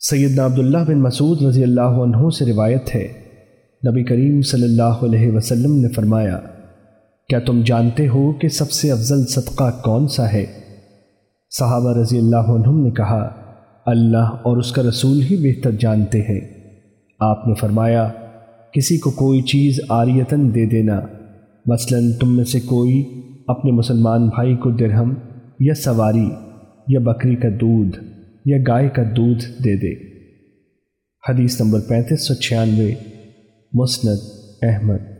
سیدنا عبداللہ بن مسعود رضی اللہ عنہ سے روایت ہے۔ نبی کریم صلی اللہ علیہ وسلم نے فرمایا، کیا تم جانتے ہو کہ سب سے افضل صدقہ کون سا ہے؟ صحابہ رضی اللہ عنہ نے کہا، اللہ اور اس کا رسول ہی بہتر جانتے ہیں۔ آپ نے فرمایا، کسی کو کوئی چیز آریتاً دے دینا۔ مثلا تم میں سے کوئی اپنے مسلمان بھائی کو درہم یا سواری یا بکری کا دودھ۔ یا گائے کا دودھ دے دے۔ حدیث نمبر پینتیس سو چھیانوے مسند احمد۔